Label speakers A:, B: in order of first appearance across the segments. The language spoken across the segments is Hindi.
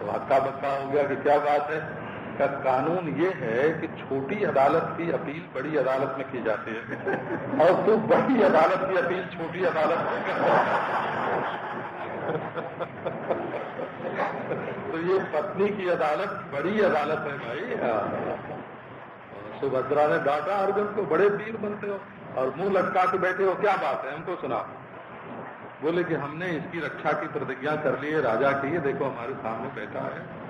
A: तो हक्का बक्का हो गया कि क्या बात है? का कानून ये है कि छोटी अदालत की अपील बड़ी अदालत में की जाती है। और तो बड़ी अदालत की अपील छोटी अदालत में तो ये पत्नी की अदालत बड़ी अदालत है भाई। सुभद्रा ने डांटा अर्जुन को बड़े वीर बनते हो और मुँह लटका के बैठे हो, क्या बात है? हमको सुना बोले कि हमने इसकी रक्षा की प्रतिज्ञा कर ली है, राजा की देखो हमारे सामने बैठा है।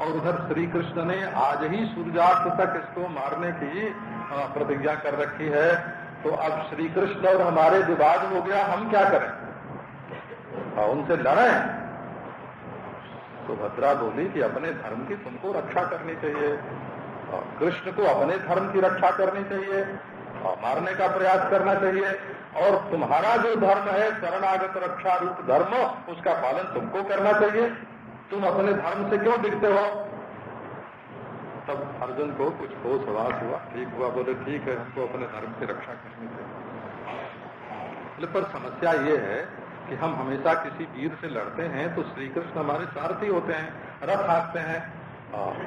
A: और उधर श्री कृष्ण ने आज ही सूर्यास्त तक इसको मारने की प्रतिज्ञा कर रखी है। तो अब श्री कृष्ण और हमारे विवाद हो गया, हम क्या करें? उनसे लड़े। तो भद्रा बोली कि अपने धर्म की तुमको रक्षा करनी चाहिए। कृष्ण को अपने धर्म की रक्षा करनी चाहिए। और मारने का प्रयास करना चाहिए। और तुम्हारा जो धर्म है, शरणागत रक्षा रूप धर्म, उसका पालन तुमको करना चाहिए। तुम अपने धर्म से क्यों दिखते हो? तब अर्जुन को कुछ होश हवास हुआ। ठीक हुआ, बोले, ठीक है, हमको अपने धर्म की रक्षा करनी चाहिए। पर समस्या ये है कि हम हमेशा किसी वीर से लड़ते हैं तो श्री कृष्ण हमारे सारथी होते हैं, रथ हाँकते हैं।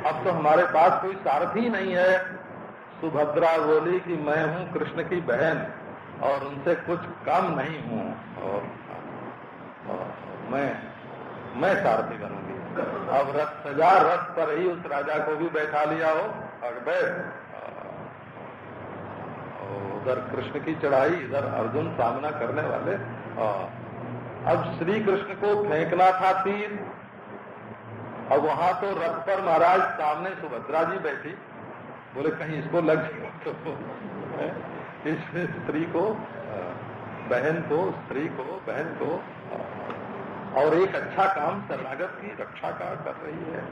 A: अब तो हमारे पास कोई सारथी नहीं है। सुभद्रा बोली कि मैं हूँ कृष्ण की बहन। और उनसे कुछ कम नहीं हूँ। और, और मैं मैं सारथी बनूँगी। अब रथ सजा रथ पर ही उस राजा को भी बैठा लिया हो। और बैठ। उधर कृष्ण की चढ़ाई इधर अर्जुन सामना करने वाले। अब श्री कृष्ण को फेंकना था तीर। और वहाँ तो रथ पर महाराज सामने सुभद्रा जी बैठी। बोले कहीं इसको लग तो। इस स्त्री को बहन को, स्त्री को, बहन को और एक अच्छा काम शरणागत की रक्षा का कर रही है।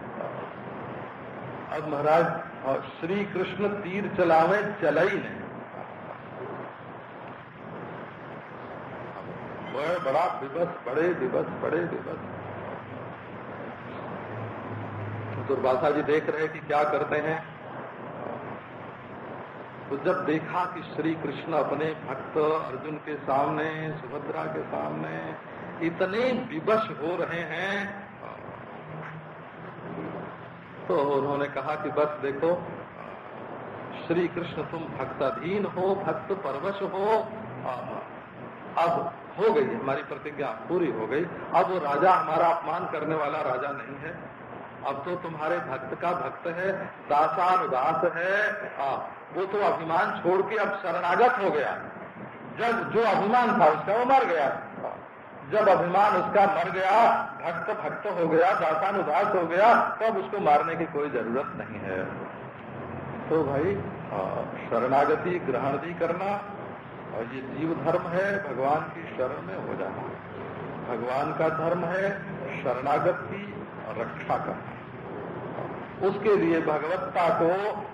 A: अब महाराज श्री कृष्ण तीर चलावे चलाई नहीं। बड़े बड़ा दिवस बड़े दिवस बड़े दिवस दुर्वासा जी देख रहे कि क्या करते हैं। तो जब देखा कि श्री कृष्ण अपने भक्त अर्जुन के सामने, सुभद्रा के सामने इतने विवश हो रहे हैं तो उन्होंने कहा कि बस देखो, श्री कृष्ण तुम भक्ताधीन हो, भक्त परवश हो, अब हो गई हमारी प्रतिज्ञा पूरी हो गई। अब वो राजा हमारा अपमान करने वाला राजा नहीं है। अब तो तुम्हारे भक्त का भक्त है, दासानुदास है वो तो अभिमान छोड़ के अब शरणागत हो गया। जब जो अभिमान था उसका, वो मर गया। जब अभिमान उसका मर गया, भक्त भक्त हो गया दासानुदास हो गया, तब उसको मारने की कोई ज़रूरत नहीं है। तो भाई शरणागति ग्रहण भी करना, और ये जीव धर्म है, भगवान की शरण में हो जाना। भगवान का धर्म है शरणागति रक्षा करना। उसके लिए भगवत्ता को,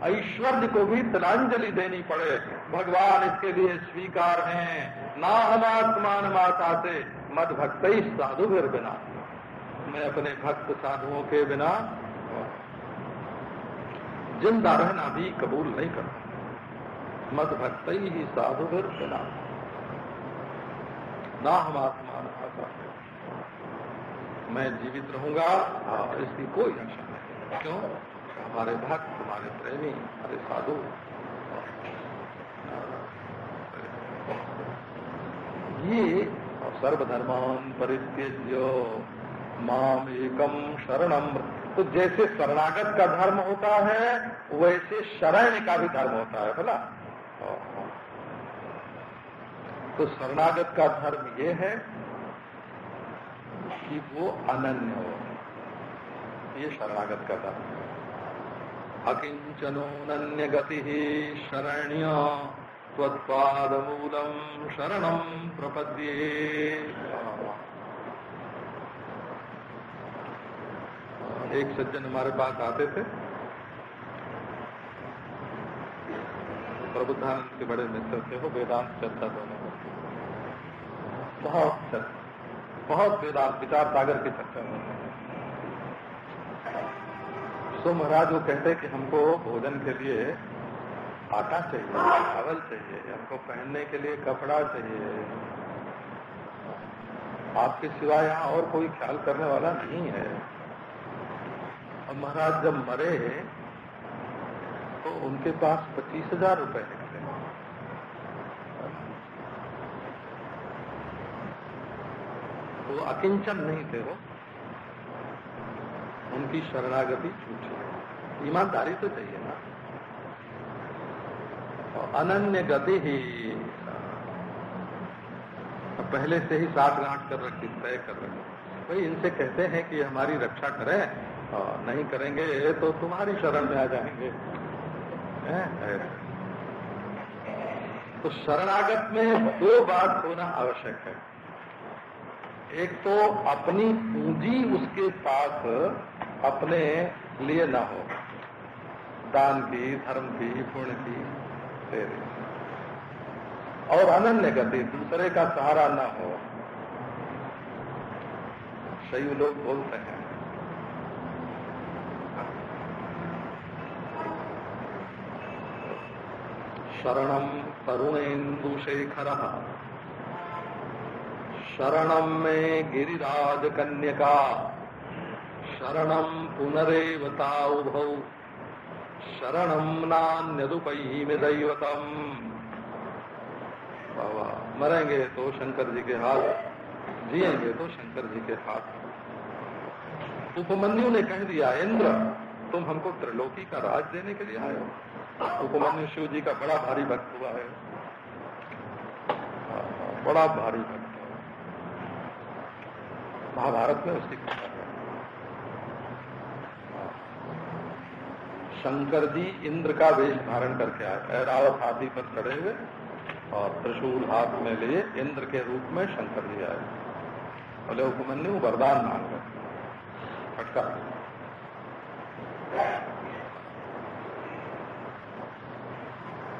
A: ऐश्वर्य को भी तिलांजलि देनी पड़े। भगवान इसके लिए स्वीकार हैं। ना हम आत्मान माता से मद भक्त ही साधु फिर बिना। मैं अपने भक्त साधुओं के बिना ज़िंदा रहना भी कबूल नहीं करता। मद भक्त ही साधु फिर बिना। ना हम आत्मान माता मैं जीवित रहूँगा इसकी कोई आशा क्यों? हमारे भक्त, हमारे प्रेमी, हमारे साधु। ये सर्वधर्मान परित्यज्य माम एकम शरणम तो जैसे शरणागत का धर्म होता है, वैसे शरण का भी धर्म होता है बोला तो शरणागत का धर्म ये है कि वो अनन्य हो। ये शरणागत का था अकिंचनोन्य गति शरण्य त्वत्पाद मूलम शरणम प्रपद्ये। एक सज्जन हमारे पास आते थे। प्रबुद्धानंद के बड़े मित्र थे, वो वेदांत चर्चा दोनों बहुत बहुत वेदांत, विचार सागर की चर्चा में तो महाराज वो कहते कि हमको भोजन के लिए आटा चाहिए, चावल चाहिए, हमको पहनने के लिए कपड़ा चाहिए। आपके सिवा यहाँ और कोई ख्याल करने वाला नहीं है। और महाराज जब मरे तो उनके पास पच्चीस हज़ार रुपए निकले। वो अकिंचन नहीं थे वो। उनकी शरणागति छूटी ईमानदारी तो चाहिए ना। अनन्य गति ही पहले से ही साठ गांठ कर रखी, तय कर रखी। भाई इनसे कहते हैं कि हमारी रक्षा करें और नहीं करेंगे तो तुम्हारी शरण में आ जाएँगे। तो शरणागत में दो बात होना आवश्यक है। एक तो अपनी पूंजी उसके पास अपने लिए ना हो। दान की, धर्म की पुण्य की तेरे और अनन्य गति, दूसरे का सहारा न हो। सही लोग बोलते हैं। शरणम तरुणेन्दुशेखर। शरणम में गिरिराज कन्यका शरणम पुनरेवता उभौ शरणम नान्यदुपैमी दैवतम बाबा, मरेंगे तो शंकर जी के हाथ, जिएँगे तो शंकर जी के हाथ। उपमन्यु ने कह दिया, इंद्र, तुम हमको त्रिलोकी का राज देने के लिए आए हो। उपमन्यु शिव जी का बड़ा भारी भक्त हुआ है। बड़ा भारी भक्त महाभारत में उसकी कथा है शंकर जी इंद्र का वेश धारण करके आए। रावत हाथी पर चढ़े हुए और त्रिशूल हाथ में लिए इंद्र के रूप में शंकर जी आए। बोले, उपमन्यु, वरदान मांग। फटका।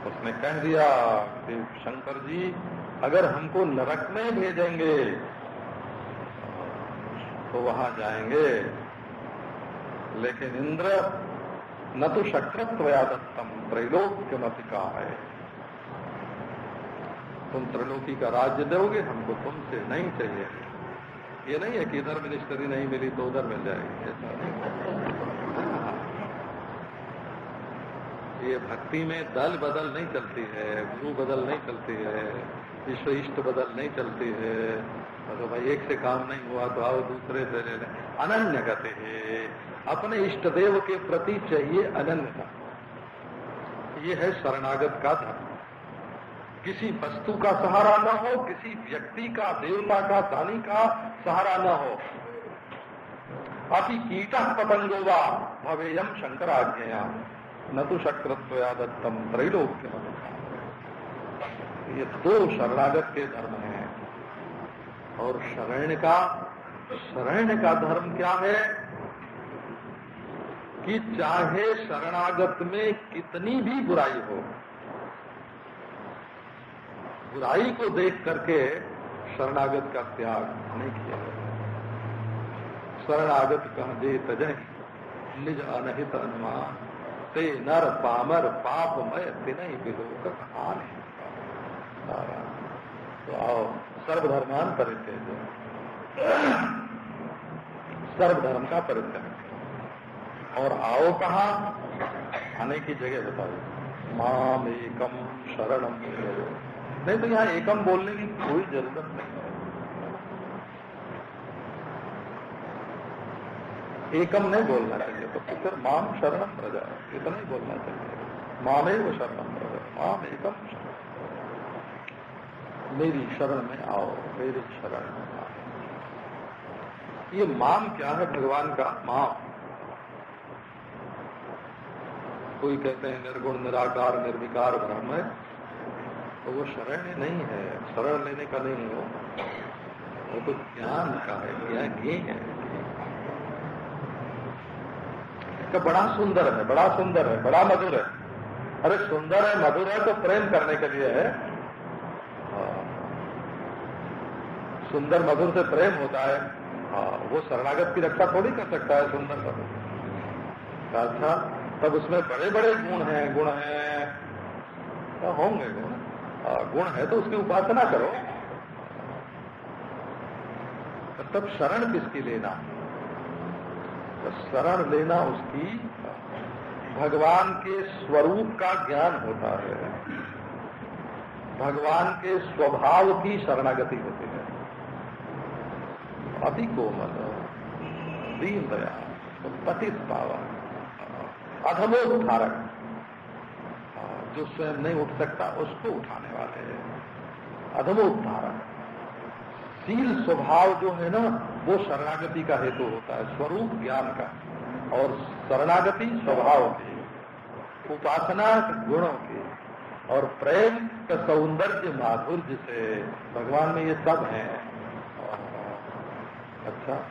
A: उसने कह दिया कि शंकर जी, अगर हमको नरक में भेजेंगे तो वहाँ जाएँगे। लेकिन इंद्र न तो शक्रत्व यादत्तम त्रैलोक्य मत का है। तुम त्रिलोकी का राज्य दोगे, हमको तुमसे नहीं चाहिए। ये नहीं है कि इधर मिनिस्टरी नहीं मिली तो उधर मिल जाएगी। ऐसा नहीं। ये भक्ति में दल बदल नहीं चलती है, गुरु बदल नहीं चलती है विश्व इष्ट बदल नहीं चलती है। तो भाई एक से काम नहीं हुआ तो आओ दूसरे से ले लें। अनन्य गति है। अपने इष्ट देव के प्रति चाहिए अनन्यता ये है शरणागत का धर्म। किसी वस्तु का सहारा न हो, किसी व्यक्ति का, देवता का, दानी का सहारा न हो। अति कीटा पतंगोवा भवेयम शंकराज्ञया। न तो शक्रत्व दत्तम त्रैलोक्य ये दो शरणागत के धर्म हैं। और शरण का शरण का धर्म क्या है? कि चाहे शरणागत में कितनी भी बुराई हो। बुराई को देख करके शरणागत का त्याग नहीं किया शरणागत कह दे तजय निज अनहित अनुमान, ते नर पामर पापमय तिनई विलोक आन तो आओ सर्वधर्मान परिचय सर्वधर्म का परिचय और आओ कहा? आने की जगह बताओ। माम एकम शरणम नहीं तो यहाँ एकम बोलने की कोई ज़रूरत नहीं है। एकम नहीं बोलना चाहिए तो फिर माम शरणम प्रजा इतना ही बोलना चाहिए। मामे वो शरणम प्रजा माम एकम मेरी शरण में आओ, मेरी शरण में आओ। ये माम क्या है भगवान का? माम। कोई कहते हैं निर्गुण, निराकार, निर्विकार ब्रह्म है तो वो शरण नहीं है। शरण लेने का नहीं हो। वो तो ज्ञान का है, ज्ञान घी है। का बड़ा सुंदर है, बड़ा सुंदर है, बड़ा मधुर है। अरे सुंदर है, मधुर है तो प्रेम करने के लिए है। सुंदर, मधुर से प्रेम होता है। हाँ वो शरणागत की रक्षा थोड़ी कर सकता है, सुंदर, मधुर। अच्छा तब उसमें बड़े बड़े गुण हैं गुण हैं। तो होंगे गुण। गुण है तो उसकी उपासना करो। तब शरण किसकी लेना? तो शरण लेना उसकी भगवान के स्वरूप का ज्ञान होता है। भगवान के स्वभाव की शरणागति होती है। अति कोमल, दीन दया पतित पावन। अधमोद्धारक। जो स्वयं नहीं उठ सकता, उसको उठाने वाले हैं। अधमोद्धारक। स्वभाव जो है ना, वो शरणागति का हेतु होता है, स्वरूप ज्ञान का। और शरणागति स्वभाव की, उपासना गुणों की, और प्रेम का सौंदर्य माधुर्य से। भगवान में ये सब है। अच्छा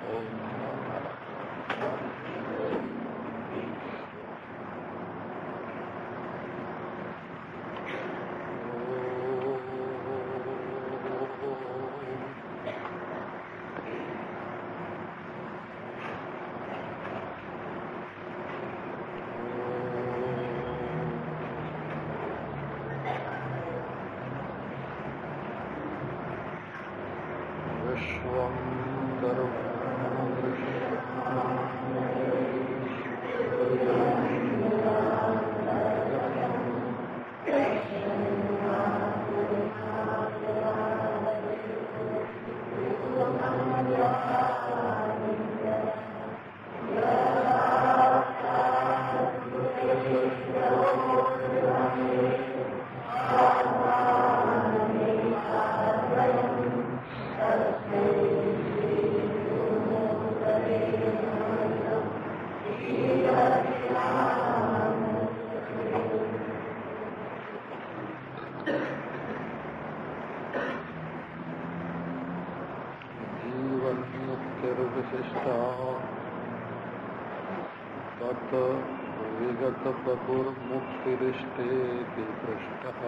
A: बपुर्मुक्तिरिष्टेति पृष्टः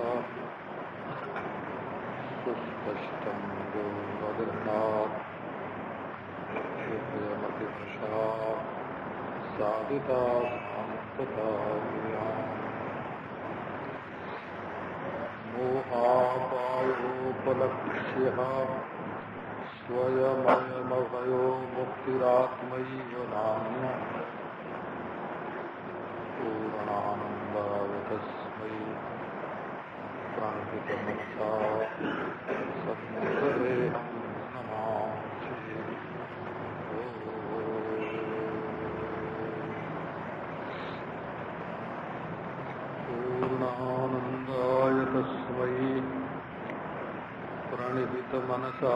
A: सुस्पष्टं गोवगृहात् हृदयमतिवशा साधिता संस्तता मोहापायोपलक्ष्यः। स्वयमयमभयो मुक्तिरात्मैव नाम्ना। पूर्णानन्दाय तस्मै प्रान्तिकमुक्ता सत्सदेहं नमामि। पूर्णानन्दाय तस्मै प्रणिहितमनसा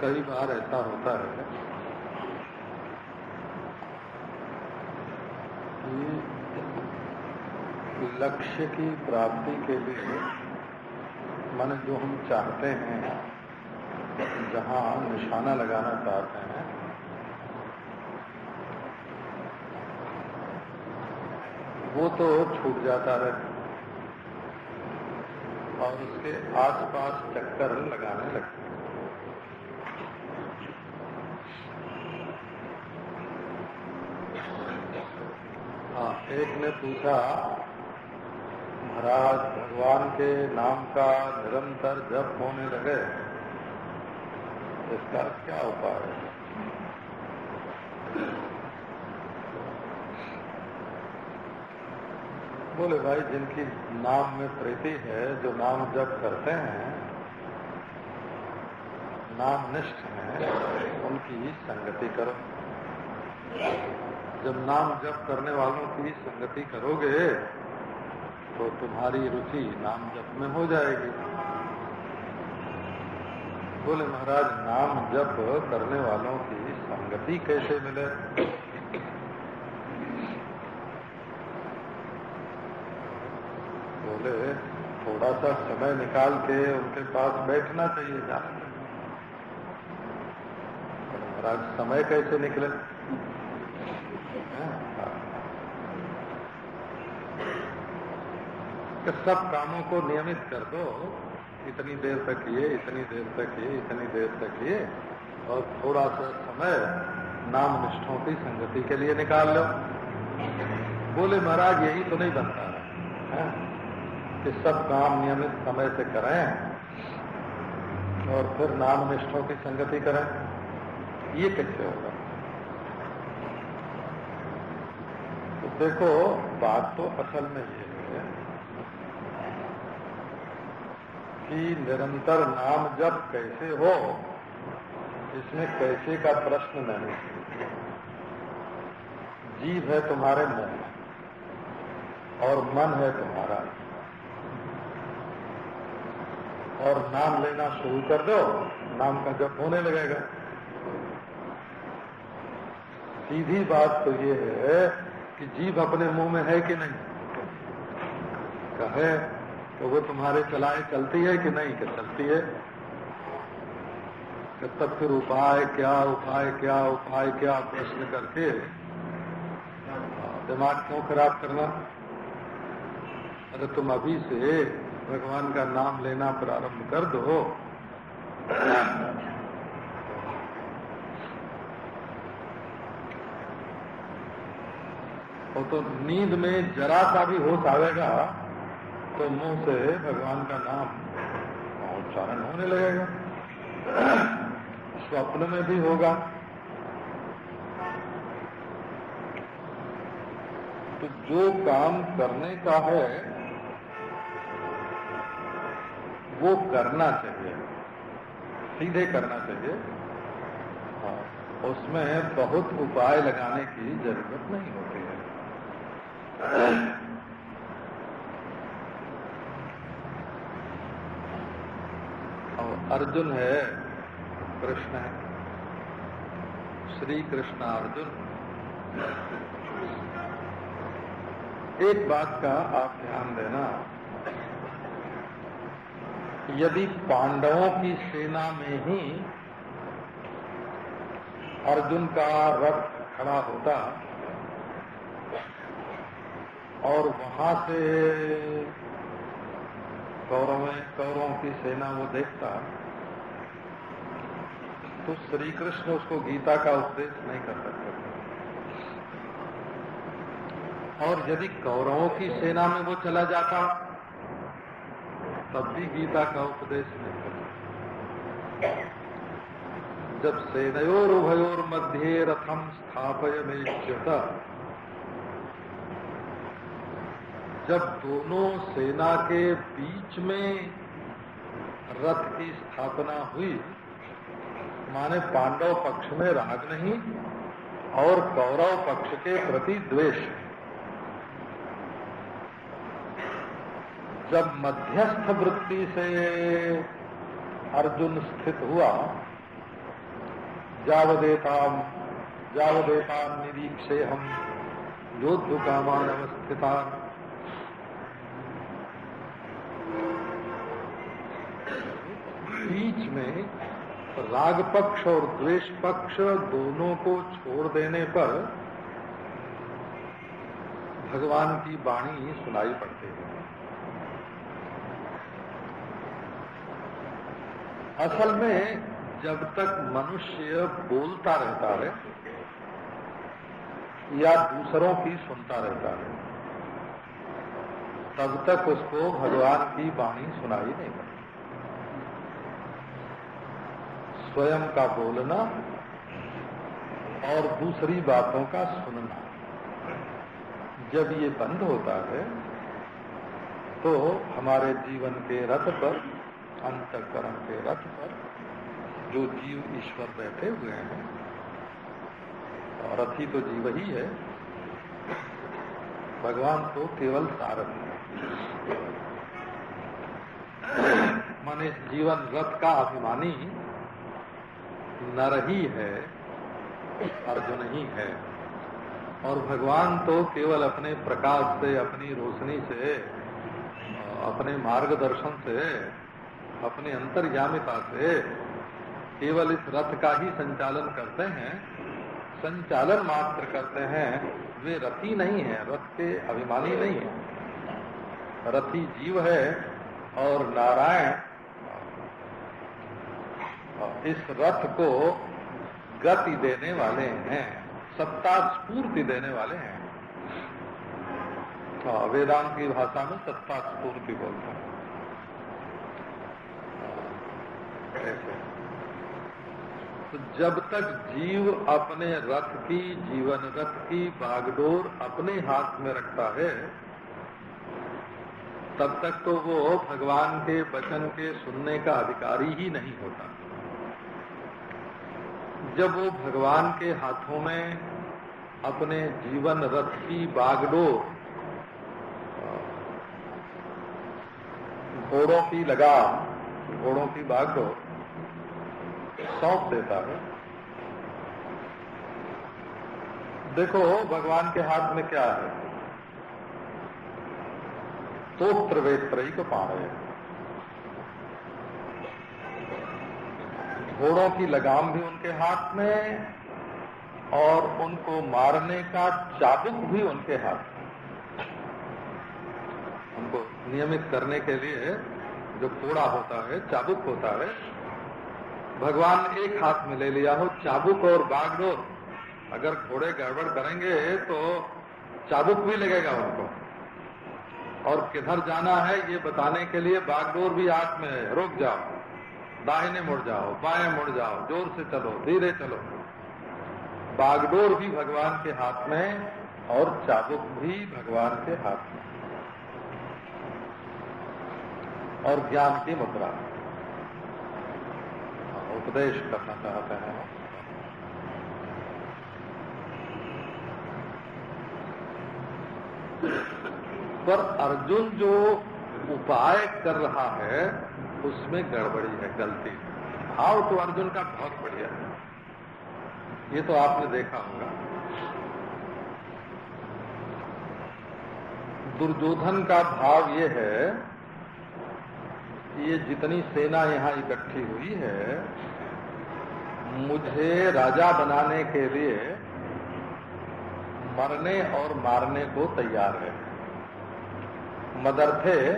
A: कई बार ऐसा होता है कि लक्ष्य की प्राप्ति के लिए मन जो हम चाहते हैं, जहाँ निशाना लगाना चाहते हैं, वो तो छूट जाता है और उसके आसपास चक्कर लगाने लगते हैं हाँ एक ने पूछा, महाराज, भगवान के नाम का निरंतर जप होने लगे, इसका क्या उपाय है? बोले, भाई, जिनकी नाम में प्रीति है, जो नाम जप करते हैं नाम निष्ठ है, उनकी संगति करो। जब नाम जप करने वालों की संगति करोगे तो तुम्हारी रुचि नाम जप में हो जाएगी। बोले, महाराज, नाम जप करने वालों की संगति कैसे मिले? बोले थोड़ा सा समय निकाल के उनके पास बैठना चाहिए जाने महाराज, समय कैसे निकले? कि सब कामों को नियमित कर दो। इतनी देर तक ये, इतनी देर तक ये, इतनी देर तक ये, और थोड़ा सा समय नाम निष्ठों की संगति के लिए निकाल लो। बोले, महाराज, यही तो नहीं बनता है कि सब काम नियमित समय से करें और फिर नाम निष्ठों की संगति करें। ये कैसे होगा तो देखो, बात तो असल में ये है कि निरंतर नाम जब कैसे हो, इसमें कैसे का प्रश्न नहीं। जीव है तुम्हारे मन और मन है तुम्हारा। और नाम लेना शुरू कर दो, नाम का जब होने लगेगा। सीधी बात तो ये है कि जीव अपने मुँह में है कि नहीं? कहे तो वो तुम्हारे चलाए चलती है कि नहीं? कि चलती है। तब फिर उपाय क्या उपाय क्या उपाय क्या प्रश्न करके दिमाग क्यों खराब करना? अरे तुम अभी से भगवान का नाम लेना प्रारंभ कर दो। वो तो नींद में जरा सा भी होश आवेगा तो मुँह से भगवान का नाम उच्चारण होने लगेगा। स्वप्न में भी होगा। तो जो काम करने का है, वो करना चाहिए। सीधे करना चाहिए। हाँ उसमें बहुत उपाय लगाने की ज़रूरत नहीं होती है। अर्जुन है, कृष्ण है। श्री कृष्ण अर्जुन। एक बात का आप ध्यान देना। यदि पांडवों की सेना में ही अर्जुन का रथ खड़ा होता और वहाँ से कौरव कौरवों की सेना वो देखता। तो श्री कृष्ण उसको गीता का उपदेश नहीं कर सकते। और यदि कौरवों की सेना में वो चला जाता, तब भी गीता का उपदेश नहीं कर जब सेनयोर उभयोर मध्य रथम स्थापय में जब दोनों सेना के बीच में रथ की स्थापना हुई, माने पांडव पक्ष में राग नहीं और कौरव पक्ष के प्रति द्वेष। जब मध्यस्थ वृत्ति से अर्जुन स्थित हुआ, जावदेताम जावदेताम निरीक्षे हम योद्धु कामान अवस्थिता बीच में राग पक्ष और द्वेष पक्ष दोनों को छोड़ देने पर भगवान की वाणी सुनाई पड़ती है। असल में जब तक मनुष्य बोलता रहता है या दूसरों की सुनता रहता है, तब तक उसको भगवान की वाणी सुनाई नहीं पड़ती। स्वयं का बोलना और दूसरी बातों का सुनना। जब ये बंद होता है तो हमारे जीवन के रथ पर, अंतकरण के रथ पर, जो जीव ईश्वर बैठे हुए हैं, और रथी तो जीव ही है, भगवान तो केवल सारथ है। माने जीवन रथ का अभिमानी नर ही है, अर्जुन ही है। और भगवान तो केवल अपने प्रकाश से, अपनी रोशनी से, अपने मार्गदर्शन से, अपने अंतर्यामिता से केवल इस रथ का ही संचालन करते हैं। संचालन मात्र करते हैं। वे रथी नहीं है, रथ के अभिमानी नहीं है। रथी जीव है और नारायण इस रथ को गति देने वाले हैं सत्ता स्फूर्ति देने वाले हैं। हाँ, वेदांत की भाषा में सत्ता स्फूर्ति बोलते हैं। ऐसे। तो जब तक जीव अपने रथ की जीवन रथ की बागडोर अपने हाथ में रखता है तब तक तो वो भगवान के वचन के सुनने का अधिकारी ही नहीं होता। जब वो भगवान के हाथों में अपने जीवन रथ की बागडोर घोड़ों की लगा, घोड़ों की बागडोर सौंप देता है। देखो भगवान के हाथ में क्या है? तो वेत्र ही को पा रहे घोड़ों की लगाम भी उनके हाथ में और उनको मारने का चाबुक भी उनके हाथ में। उनको नियमित करने के लिए जो कोड़ा होता है, चाबुक होता है, भगवान एक हाथ में ले लिया हो, चाबुक और बागडोर। अगर घोड़े गड़बड़ करेंगे तो चाबुक भी लगेगा उनको। और किधर जाना है ये बताने के लिए बागडोर भी हाथ में है। रुक जाओ। दाहिने मुड़ जाओ, बाएँ मुड़ जाओ, ज़ोर से चलो, धीरे चलो। बागडोर भी भगवान के हाथ में और चाबुक भी भगवान के हाथ में और ज्ञान की मुद्रा। उपदेश करना चाहते हैं। पर अर्जुन जो उपाय कर रहा है उसमें गड़बड़ी है, गलती। भाव तो अर्जुन का बहुत बढ़िया। है ये तो आपने देखा होगा। दुर्योधन का भाव ये है कि ये जितनी सेना यहाँ इकट्ठी हुई है, मुझे राजा बनाने के लिए मरने और मारने को तैयार है। मदर्थे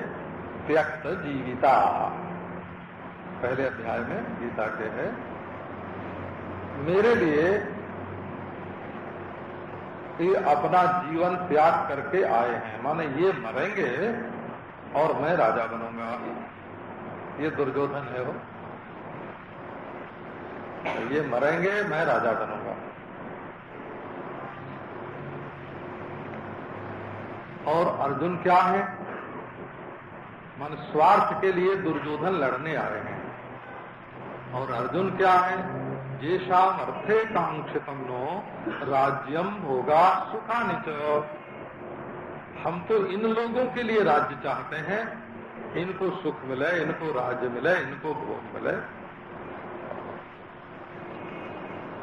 A: त्यक्त जीविता। पहले अध्याय में गीता के है। मेरे लिए ये अपना जीवन त्याग करके आए हैं। माने ये मरेंगे और मैं राजा बनूँगा। ये दुर्योधन है वो। ये मरेंगे, मैं राजा बनूँगा। और अर्जुन क्या है? मन स्वार्थ के लिए दुर्योधन लड़ने आए हैं। और अर्जुन क्या है? ये शाम अर्थे कांक्षितम नो, राज्यम होगा सुखानिच हम तो इन लोगों के लिए राज्य चाहते हैं। इनको सुख मिले, इनको राज्य मिले, इनको भोग मिले।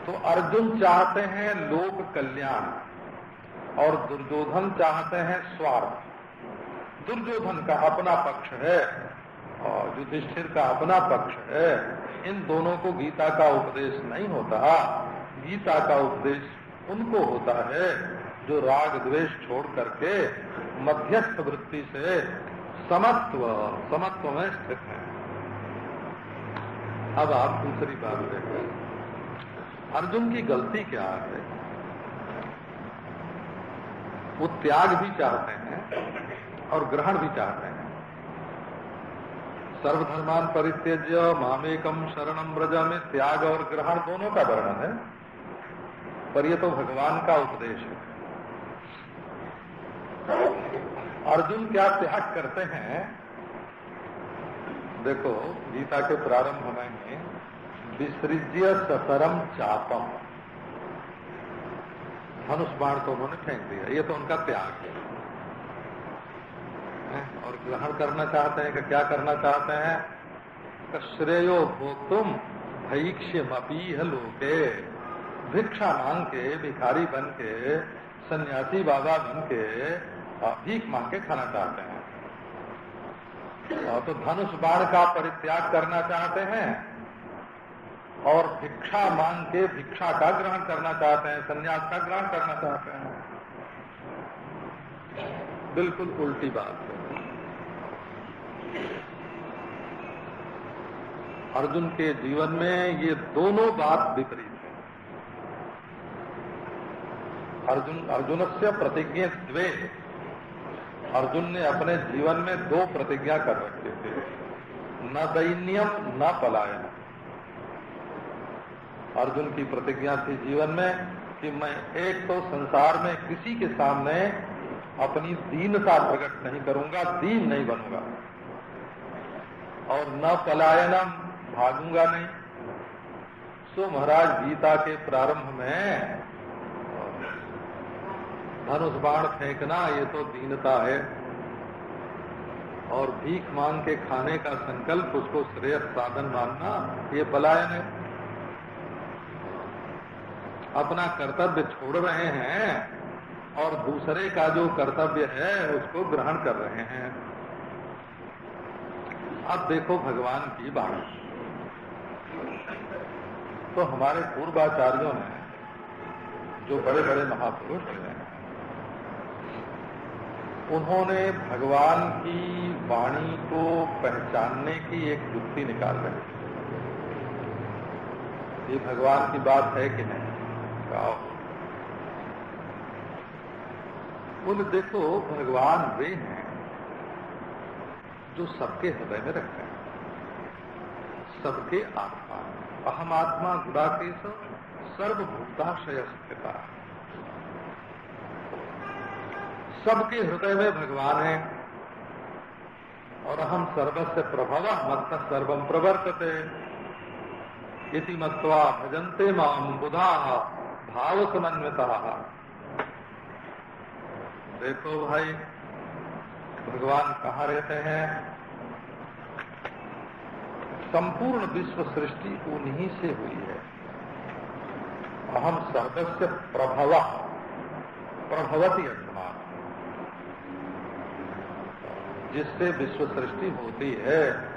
A: तो अर्जुन चाहते हैं लोक कल्याण और दुर्योधन चाहते हैं स्वार्थ। दुर्योधन का अपना पक्ष है और युधिष्ठिर का अपना पक्ष है। इन दोनों को गीता का उपदेश नहीं होता। गीता का उपदेश उनको होता है जो राग द्वेष छोड़ करके मध्यस्थ वृत्ति से समत्व समत्व में स्थित है। अब आप दूसरी बात देखें अर्जुन की गलती क्या है? वो त्याग भी चाहते हैं और ग्रहण भी चाहते हैं। सर्वधर्मान परित्यज्य मामेकम शरणम ब्रज में त्याग और ग्रहण दोनों का वर्णन है। पर ये तो भगवान का उपदेश है। अर्जुन क्या त्याग करते हैं? देखो, गीता के प्रारंभ में विसृज्य ससरम चापम। धनुष बाण तो उन्होंने फेंक दिया। ये तो उनका त्याग है। और ग्रहण करना चाहते हैं कि क्या करना चाहते हैं? श्रेयो भोक्तुम भैक्ष्यमपी लोके। भिक्षा मांग के भिखारी बन के सन्यासी बाबा बन के भीख मांग के खाना चाहते हैं। तो धनुष बाण का परित्याग करना चाहते हैं और भिक्षा मांग के भिक्षा का ग्रहण करना चाहते हैं, संन्यास का ग्रहण करना चाहते हैं। बिल्कुल उल्टी बात है। अर्जुन के जीवन में ये दोनों बात विपरीत है। अर्जुन अर्जुन से प्रतिज्ञा द्वे अर्जुन ने अपने जीवन में दो प्रतिज्ञा कर रखे थे। न दैन्यम, न पलायन अर्जुन की प्रतिज्ञा थी जीवन में कि मैं एक तो संसार में किसी के सामने अपनी दीनता प्रकट नहीं करूँगा, दीन नहीं बनूँगा। और न पलायनम, भागूँगा नहीं। सो महाराज गीता के प्रारंभ में, धनुष बाण फेंकना, ये तो दीनता है। और भीख मांग के खाने का संकल्प, उसको श्रेय साधन मानना, ये पलायन है। अपना कर्तव्य छोड़ रहे हैं, और दूसरे का जो कर्तव्य है, उसको ग्रहण कर रहे हैं। अब देखो भगवान की बात। तो हमारे पूर्वाचार्यों ने, जो बड़े बड़े महापुरुष हैं उन्होंने भगवान की वाणी को पहचानने की एक युक्ति निकाल रही ये भगवान की बात है कि नहीं? गाओ बोले देखो, भगवान वे हैं जो सबके हृदय में रखते हैं। सबके आत्मा। अहम आत्मा गुड़ाकेश सर्वभूताशय स्थिता सबके हृदय में भगवान है और हम सर्वस्व प्रभव मत सर्वम प्रवर्तते। इति मत्वा भजन्ते माम बुधा भाव समन्विता देखो भाई, भगवान कहाँ रहते हैं? संपूर्ण विश्व सृष्टि उन्हीं से हुई है। अहम सर्वस्व प्रभव, प्रभवती आत्मा। जिससे विश्व सृष्टि होती है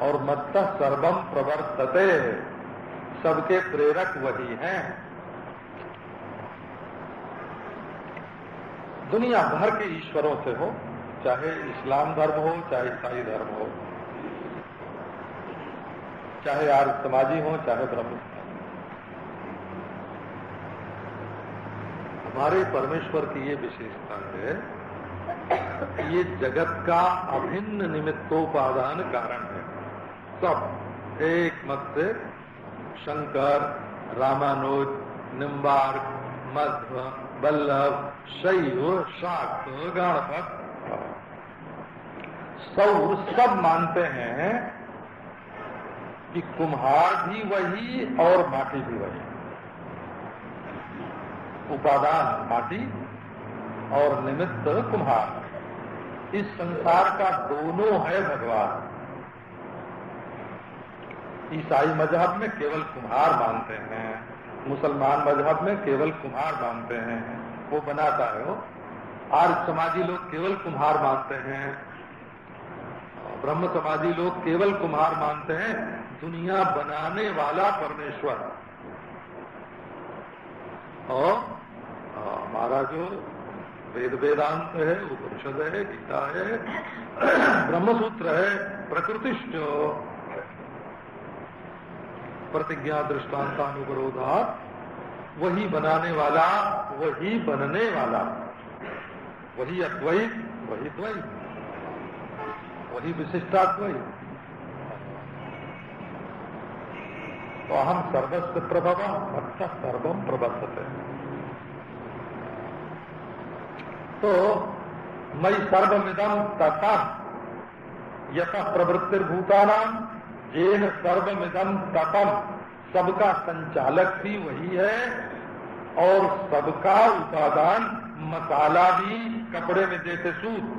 A: और मत्त सर्वम प्रवर्तते, सबके प्रेरक वही हैं। दुनिया भर के ईश्वरों से हो, चाहे इस्लाम धर्म हो, चाहे ईसाई धर्म हो। चाहे आर्य समाजी हो, चाहे ब्रह्म। हमारे परमेश्वर की ये विशेषता है ये जगत का अभिन्न निमित्तोपादान कारण है। सब, एक मत से शंकर, रामानुज निम्बार्क मध्व बल्लभ शैव शाक्त गणपत। सौर सब मानते हैं कि कुम्हार भी वही और माटी भी वही। उपादान माटी और निमित्त कुम्हार। इस संसार का दोनों है भगवान। ईसाई मज़हब में केवल कुम्हार मानते हैं, मुसलमान मज़हब में केवल कुम्हार मानते हैं। वो बनाता है वो। आर्य समाजी लोग केवल कुम्हार मानते हैं। ब्रह्म समाजी लोग केवल कुम्हार मानते हैं। दुनिया बनाने वाला परमेश्वर। और हमारा जो वेद वेदांत है, उपनिषद है, गीता है, ब्रह्मसूत्र है प्रकृतिष्ठ प्रतिज्ञा दृष्टांतानुपरोधा वही बनाने वाला, वही बनने वाला। वही अद्वैत, वही द्वैत। वही विशिष्टाद्वैत। तो हम सर्वस्व प्रभव, भक्त सर्वम प्रवर्तते। तो मई सर्वमिदम तथा यथ प्रवृत्तिर्भूतानाम जेन सर्वमिदम तपम सबका संचालक भी वही है और सबका उपादान मसाला भी कपड़े में जैसे सूत।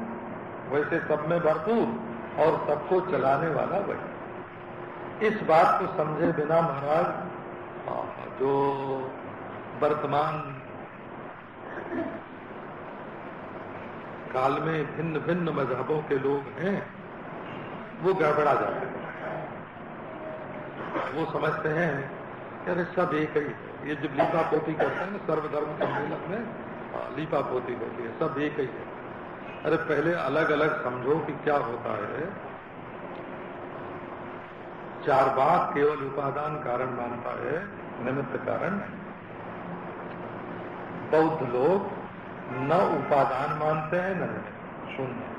A: वैसे सब में भरपूर और सबको चलाने वाला वही। इस बात को समझे बिना महाराज जो वर्तमान काल में भिन्न भिन्न मजहबों के लोग हैं वो गड़बड़ा जाते हैं। वो समझते हैं अरे सब एक ही है। ये जब लीपा पोती करते हैं ना सर्वधर्म सम्मेलन में हाँ, लीपा पोती होती है सब एक ही है। अरे पहले अलग अलग समझो कि क्या होता है। चार बात केवल उपादान कारण मानता है, निमित्त कारण नहीं। बौद्ध लोग न उपादान मानते हैं, न शून्य।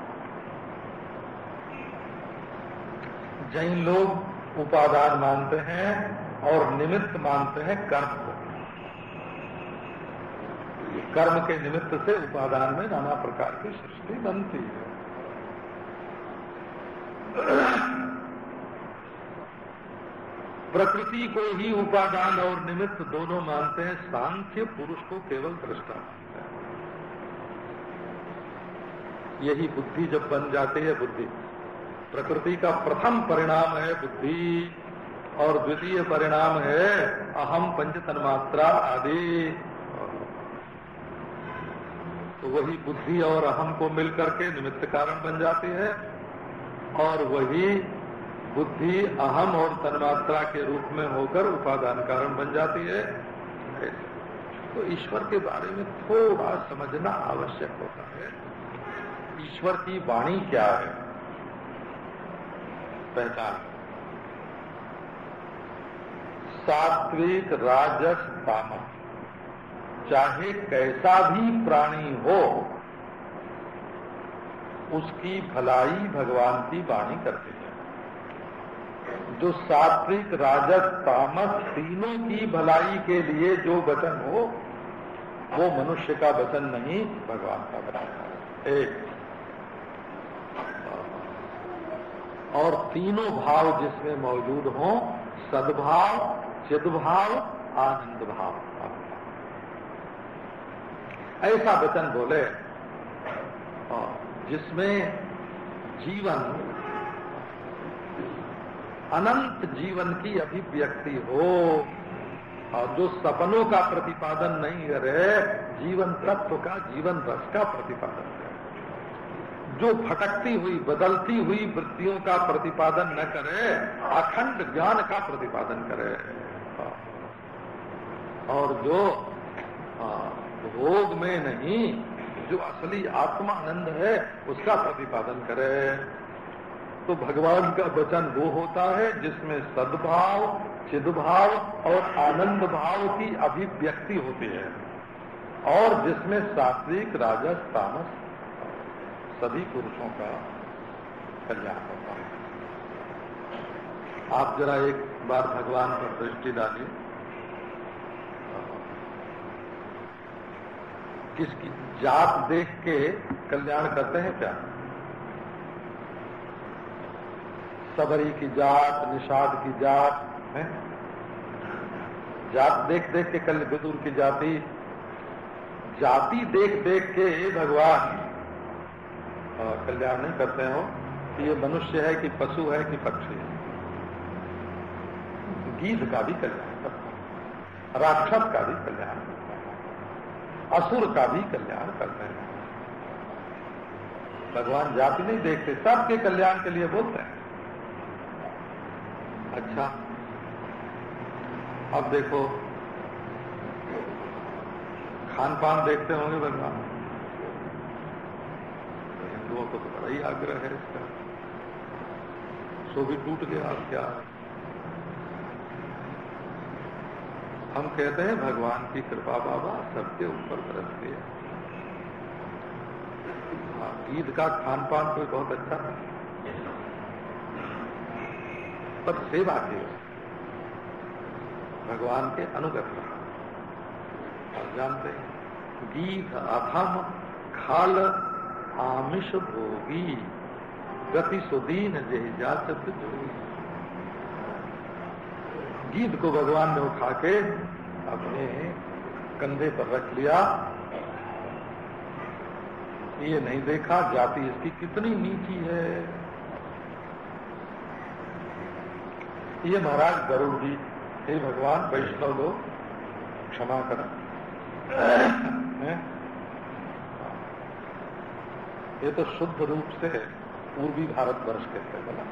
A: जैन लोग उपादान मानते हैं और निमित्त मानते हैं कर्म को। कर्म के निमित्त से उपादान में नाना प्रकार की सृष्टि बनती है। प्रकृति को ही उपादान और निमित्त दोनों मानते हैं। सांख्य पुरुष को केवल दृष्टा यही बुद्धि जब बन जाती है बुद्धि। प्रकृति का प्रथम परिणाम है बुद्धि और द्वितीय परिणाम है अहम पंच तन्मात्रा आदि। तो वही बुद्धि और अहम को मिलकर के निमित्त कारण बन जाती है और वही बुद्धि अहम और तन्मात्रा के रूप में होकर उपादान कारण बन जाती है। तो ईश्वर के बारे में थोड़ा समझना आवश्यक होता है। ईश्वर की वाणी क्या है? पहचान। सात्विक राजस तामस चाहे कैसा भी प्राणी हो, उसकी भलाई भगवान की वाणी करते हैं। जो सात्विक, राजस, तामस तीनों की भलाई के लिए जो वचन हो, वो मनुष्य का वचन नहीं, भगवान का वचन एक। और तीनों भाव जिसमें मौजूद हो, सद्भाव, चिदभाव आनंद भाव ऐसा वचन बोले जिसमें जीवन अनंत जीवन की अभिव्यक्ति हो, और जो सपनों का प्रतिपादन नहीं करे जीवन तत्व का, जीवन रस का प्रतिपादन करे जो भटकती हुई, बदलती हुई वृत्तियों का प्रतिपादन न करे, अखंड ज्ञान का प्रतिपादन करे। और जो भोग में नहीं, जो असली आत्मा आनंद है, उसका प्रतिपादन करे। तो भगवान का वचन वो होता है जिसमें सद्भाव, चिदभाव और आनंद भाव की अभिव्यक्ति होती है। और जिसमें सात्विक, राजस, तामस सभी पुरुषों का कल्याण होता है। आप जरा एक बार भगवान पर दृष्टि डालिए। किसकी जात देख के कल्याण करते हैं क्या? सबरी की जात, निषाद की जात, है? जात देख देख के कल विदुर की जाति। जाति देख देख के भगवान। कल्याण नहीं करते हो कि ये मनुष्य है कि पशु है कि पक्षी है? गीध का भी कल्याण करता है। राक्षस का भी कल्याण करता है। असुर का भी कल्याण करते हैं। भगवान जाति नहीं देखते, सबके कल्याण के लिए बोलते हैं। अच्छा। अब देखो खान पान देखते होंगे भगवान हिंदुओं को तो बड़ा ही आग्रह है इसका। सो भी टूट गया अब क्या? हम कहते हैं भगवान की कृपा बाबा सबके ऊपर बरसती है। हाँ, ईद का खान पान कोई बहुत अच्छा था। पर सेवा की भगवान के अनुगत रहा जानते हैं गीत अधम खाल आमिष भोगी, गति सुदीन जय जाचत गीत को भगवान ने उठा के अपने कंधे पर रख लिया। ये नहीं देखा, जाति इसकी कितनी नीची है। ये महाराज गरुड़ जी, हे भगवान, वैष्णव लोग, क्षमा कर। ये तो शुद्ध रूप से पूर्वी भारत वर्ष थे, बोला।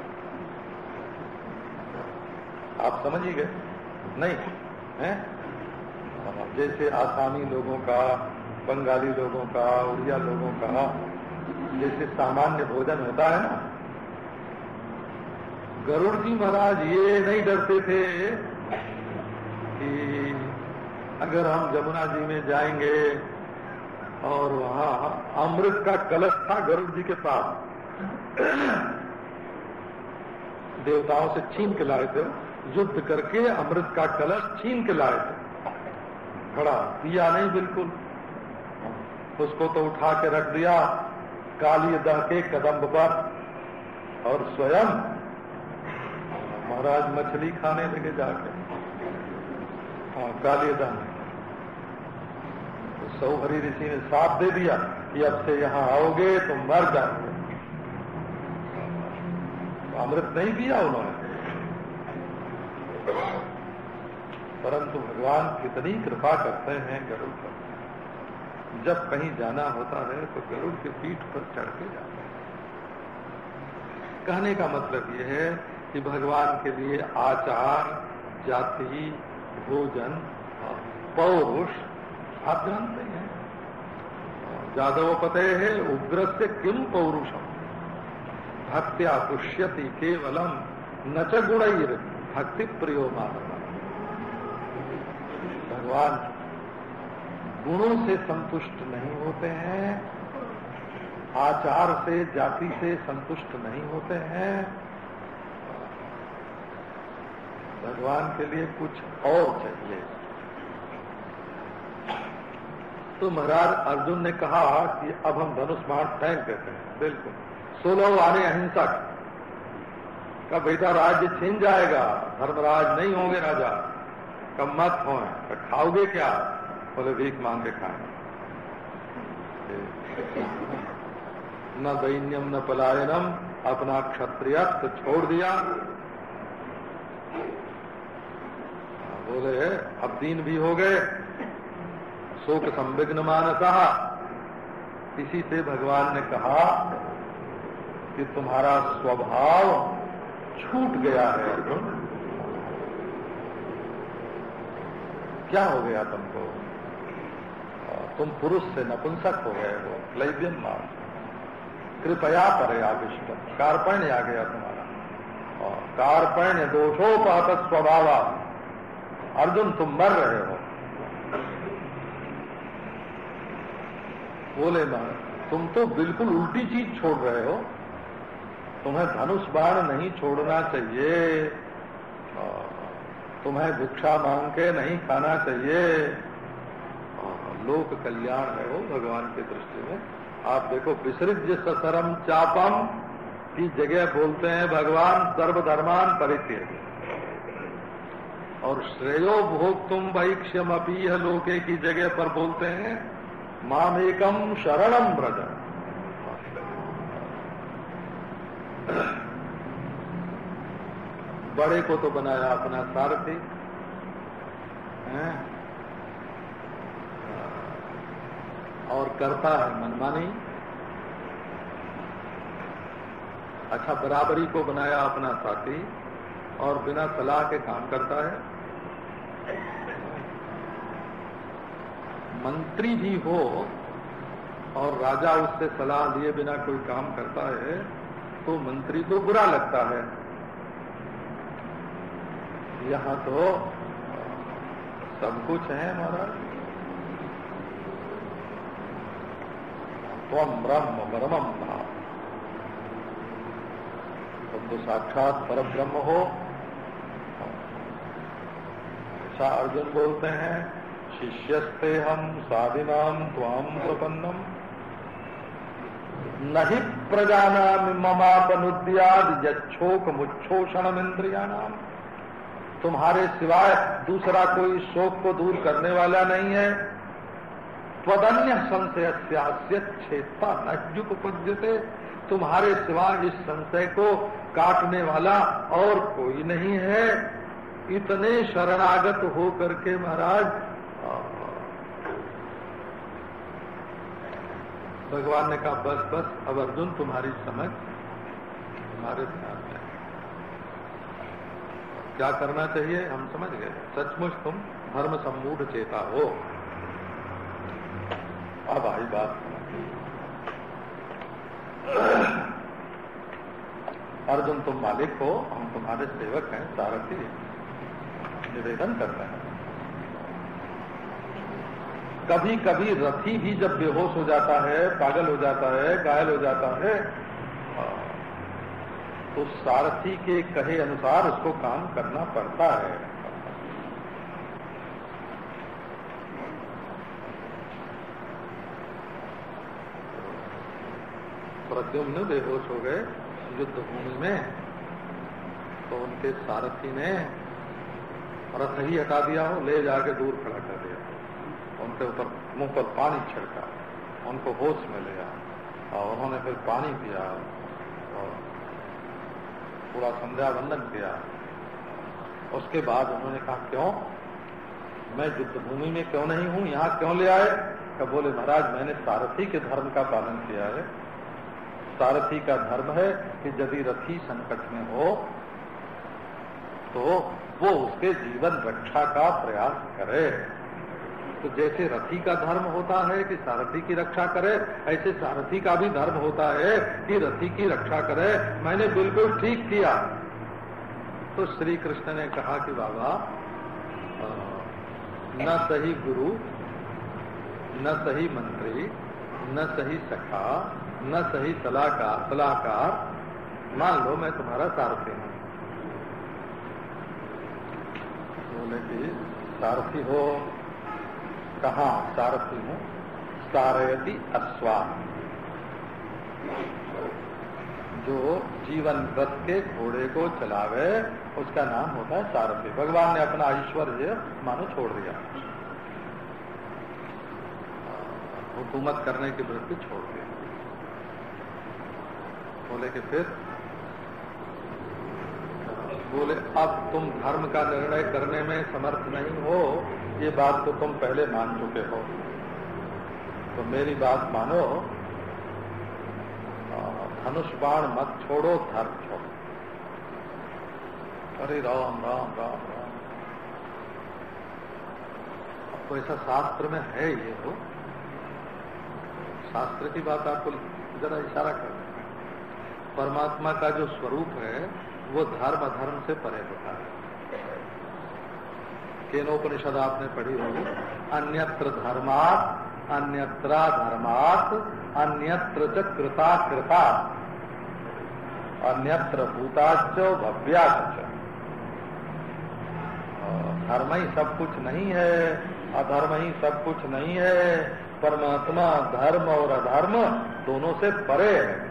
A: आप समझ ही गए? नहीं, है? जैसे आसामी लोगों का, बंगाली लोगों का, उड़िया लोगों का, जैसे सामान्य भोजन होता है ना गरुड़ जी महाराज ये नहीं डरते थे कि अगर हम जमुना जी में जाएँगे और वहाँ अमृत का कलश था गरुड़ जी के पास, देवताओं से छीन के लाए थे, युद्ध करके अमृत का कलश छीन के लाए थे। खड़ा, दिया नहीं बिल्कुल। उसको तो उठा के रख दिया, काली दह के कदम पर और स्वयं महाराज मछली खाने लगे जाके। हाँ काली दह तो सौहरी ऋषि ने साथ दे दिया कि अब से यहाँ आओगे तो मर जाओगे। तो अमृत नहीं पिया उन्होंने। परंतु भगवान कितनी कृपा करते हैं गरुड़ पर। जब कहीं जाना होता है तो गरुड़ के पीठ पर चढ़ के जाते हैं। कहने का मतलब यह है कि भगवान के लिए आचार, जाति, भोजन, पौरुष आप जानते हैं। जादव पते है उग्र से किम पौरुषम? भक्त्या पुष्यति केवलम, न च गुण भक्ति प्रियो भगवान गुणों से संतुष्ट नहीं होते हैं, आचार से, जाति से संतुष्ट नहीं होते हैं। भगवान के लिए कुछ और चाहिए। तो महाराज अर्जुन ने कहा कि अब हम धनुष बाण फेंक देते हैं। बिल्कुल। सोलह आने अहिंसक का। बेटा राज्य छीन जाएगा, धर्मराज नहीं होंगे राजा। कब मत हो खाओगे क्या? बोले, भीख मांग के खाए। न दैन्यम, न पलायनम, अपना क्षत्रिय छोड़ दिया। बोले, अब दीन भी हो गए। शोक संविघ्न मानसा। इसी से भगवान ने कहा कि तुम्हारा स्वभाव छूट गया है। क्या हो गया तुमको? तुम पुरुष से नपुंसक हो गए हो। क्लैब्यम मार कृपया करे आविष्ट। कार्पण्य आ गया तुम्हारा। कार्पण्य दोषोपात स्वभाव अर्जुन तुम मर रहे हो। बोले ना तुम तो बिल्कुल उल्टी चीज़ छोड़ रहे हो। तुम्हें धनुष बाण नहीं छोड़ना चाहिए। तुम्हें भिक्षा मांग के नहीं खाना चाहिए। लोक कल्याण है वो भगवान की दृष्टि में। आप देखो विसृज ससरम चापम की जगह बोलते हैं भगवान सर्वधर्मान परित्यज। और श्रेयो भोग तुम वैक्ष्यम अपीह लोके की जगह पर बोलते हैं माम एकम शरणम ब्रज बड़े को तो बनाया अपना सारथी। और करता है मनमानी। अच्छा बराबरी को बनाया अपना साथी और बिना सलाह के काम करता है। मंत्री भी हो और राजा उससे सलाह लिए बिना कोई काम करता है तो मंत्री को बुरा लगता है। यहाँ तो सब कुछ है महाराज। त्वम ब्रह्म परमम भाव तुम तो साक्षात पर ब्रह्म हो। ऐसा अर्जुन बोलते हैं, शिष्यस्ते हम साधिनाम त्वाम प्रपन्नम। नहीं प्रजाना ममापनुद्याद यक्षोक मुच्छोषण इंद्रिया नाम तुम्हारे सिवाय दूसरा कोई शोक को दूर करने वाला नहीं है। त्वदन्य संशय क्षेत्रता नजुपद्यते तुम्हारे सिवाय इस संशय को काटने वाला और कोई नहीं है। इतने शरणागत हो करके महाराज भगवान ने कहा, बस बस, अब अर्जुन तुम्हारी समझ हमारे ध्यान में क्या करना चाहिए? हम समझ गए। सचमुच तुम धर्म सम्मूढ़ चेता हो। अब आई बात। अर्जुन तुम मालिक हो, हम तुम्हारे सेवक हैं, सारथी निवेदन करते हैं। कभी कभी रथी भी जब बेहोश हो जाता है, पागल हो जाता है, घायल हो जाता है तो सारथी के कहे अनुसार उसको काम करना पड़ता है। प्रद्युम्न बेहोश हो गए युद्ध भूमि में तो उनके सारथी ने रथ ही हटा दिया हो, ले जाके दूर खड़ा कर दिया उनके ऊपर मुँह पर पानी छिड़का, उनको होश में लिया और उन्होंने फिर पानी पिया और पूरा संध्या बंदन किया। उसके बाद उन्होंने कहा, क्यों? मैं युद्ध भूमि में क्यों नहीं हूँ? यहाँ क्यों ले आए? क्या बोले, महाराज, मैंने सारथी के धर्म का पालन किया है। सारथी का धर्म है कि यदि रथी संकट में हो तो वो उसके जीवन रक्षा का प्रयास करे। तो जैसे रथी का धर्म होता है कि सारथी की रक्षा करे, ऐसे सारथी का भी धर्म होता है कि रथी की रक्षा करे। मैंने बिल्कुल ठीक किया। तो श्री कृष्ण ने कहा कि बाबा न सही गुरु, न सही मंत्री, न सही सखा, न सही सलाहकार सलाहकार, मान लो मैं तुम्हारा सारथी बोले कि सारथी हो। कहा सारथी हूँ? सारयति अश्वा जो जीवन व्रत के घोड़े को चलावे, उसका नाम होता है सारथी। भगवान ने अपना ऐश्वर्य मानो छोड़ दिया। हुकूमत करने की वृत्ति छोड़ दी। बोले कि फिर बोले, अब तुम धर्म का निर्णय करने में समर्थ नहीं हो, ये बात तो तुम पहले मान चुके हो। तो मेरी बात मानो धनुष बाण मत छोड़ो, धर्म छोड़ो। अरे राम राम राम राम। तो ऐसा शास्त्र में है ये तो। शास्त्र की बात आपको जरा इशारा कर परमात्मा का जो स्वरूप है वो धर्म अधर्म से परे होता है। केनोपनिषद आपने पढ़ी होगी, अन्यत्र धर्मात, अन्यत्रा धर्मात, अन्यत्र च कृता कृता, अन्यत्र भूताच भव्याच धर्म ही सब कुछ नहीं है, अधर्म ही सब कुछ नहीं है, परमात्मा, धर्म और अधर्म दोनों से परे है।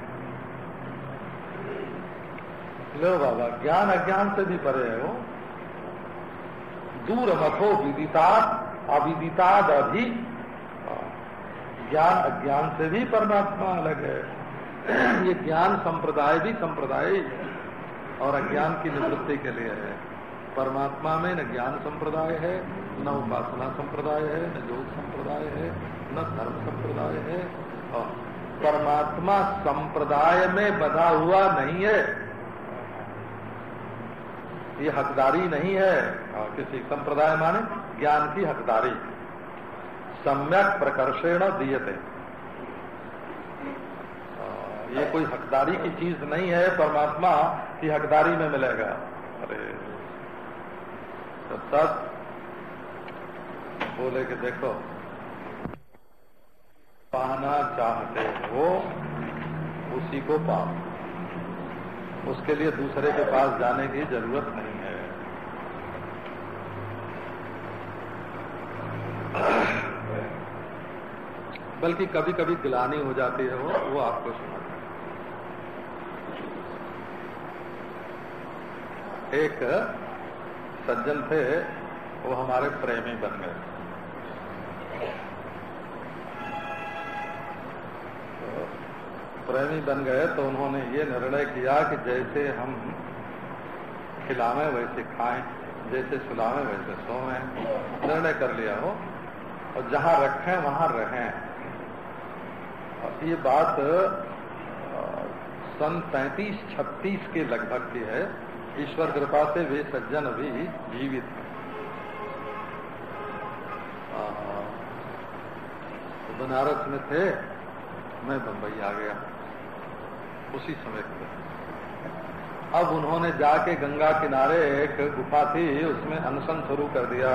A: लो बाबा, ज्ञान अज्ञान से भी परे है। वो दूर मथो विदिता, अविदिता अभी ज्ञान अज्ञान से भी परमात्मा अलग है। ये ज्ञान संप्रदाय भी संप्रदाय ही, और अज्ञान की निवृत्ति के लिए है। परमात्मा में न ज्ञान संप्रदाय है, न उपासना संप्रदाय है, न योग संप्रदाय है, न धर्म संप्रदाय है। और परमात्मा संप्रदाय में बधा हुआ नहीं है। ये हकदारी नहीं है। किसी संप्रदाय माने ज्ञान की हकदारी। सम्यक प्रकर्षेण दियते। ये कोई हकदारी की चीज़ नहीं है, परमात्मा की हकदारी में मिलेगा। अरे तो सब बोले कि देखो, पाना चाहते हो, उसी को पाओ। उसके लिए दूसरे के पास जाने की ज़रूरत नहीं है। बल्कि कभी कभी गिलानी हो जाती है वो वो आपको सुना एक सज्जन थे, वो हमारे प्रेमी बन गए। प्रेमी बन गए तो उन्होंने ये निर्णय किया कि जैसे हम खिलावे वैसे खाएँ, जैसे सुलावे वैसे सोवें निर्णय कर लिया हो और जहाँ रखें, वहाँ रहें। और ये बात सन पैंतीस छत्तीस के लगभग की है। ईश्वर कृपा से वे सज्जन अभी जीवित हैं। तो बनारस में थे, मैं बंबई आ गया। उसी समय पर अब उन्होंने जाके गंगा किनारे एक गुफा थी, उसमें अनशन शुरू कर दिया।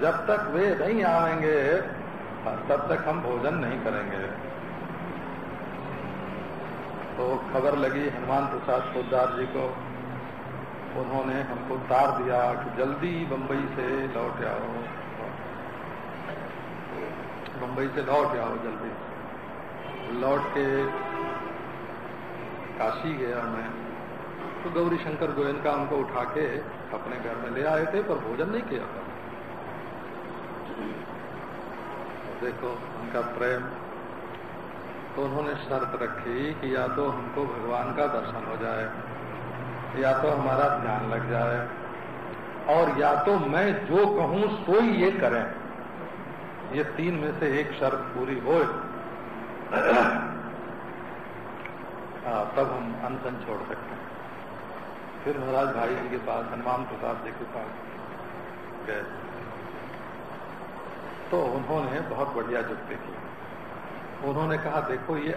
A: जब तक वे नहीं आएँगे, तब तक हम भोजन नहीं करेंगे। तो खबर लगी हनुमान प्रसाद पोदार जी को। उन्होंने हमको तार दिया कि जल्दी बंबई से लौट आओ। बंबई से लौट आओ जल्दी। लौट के काशी गया मैं तो गौरी शंकर गोयनका हमको उठा के अपने घर में ले आए थे, पर भोजन नहीं किया था। देखो, उनका प्रेम तो उन्होंने शर्त रखी कि या तो हमको भगवान का दर्शन हो जाए, या तो हमारा ध्यान लग जाए, और या तो मैं जो कहूँ, सो ही ये करें। ये तीन में से एक शर्त पूरी हो। तब हम अनशन छोड़ सकते हैं। फिर महाराज भाई जी के पास हनुमान प्रसाद जी के पास गए। तो उन्होंने बहुत बढ़िया जुक्ति की उन्होंने कहा, देखो ये